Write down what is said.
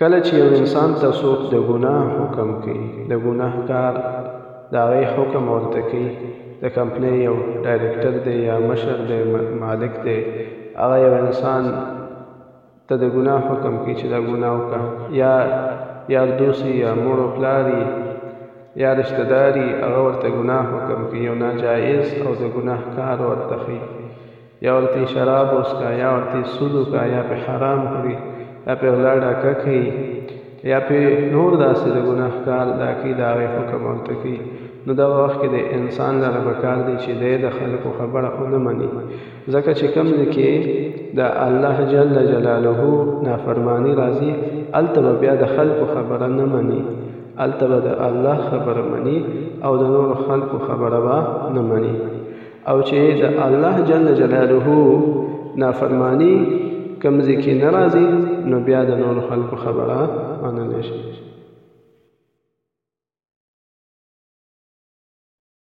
کله چې یو انسان ته څوک د ګناه حکم کوي د ګناه کار د هغې حکم ورته کوي د کمپنۍ یو ډایرکټر دی یا مشر دی مالک دی هغه یو انسان ته د ګناه حکم کوي چې دا ګناه وکړه یا یار دوسی یا مور او پلار یا رشته داري هغه ورته ګناه حکم کوي یو ناجایز او د ګناه کار ورته ښيي یا ورته شراب وسکه یا ورته سود وکړه یا په حرام کړي یا په غلا ډاکه کوي یا په نور داسې د ګناه کار دا کوي د هغې حکم ورته کوي نو دغه وخت کې د انسان لره به کار دی چې دی د خلکو خبره ونه مني ځکه چې کوم ځای کې د الله جل جلاله نافرمانی راځي هلته به بیا د خلکو خبره نه مني هلته به د الله خبره مني او د نورو خلکو خبره به نه مني او چې د الله جل جلاله نافرمانی کمزې کې ناراضي نو بیا د نور خلکو خبره منل شي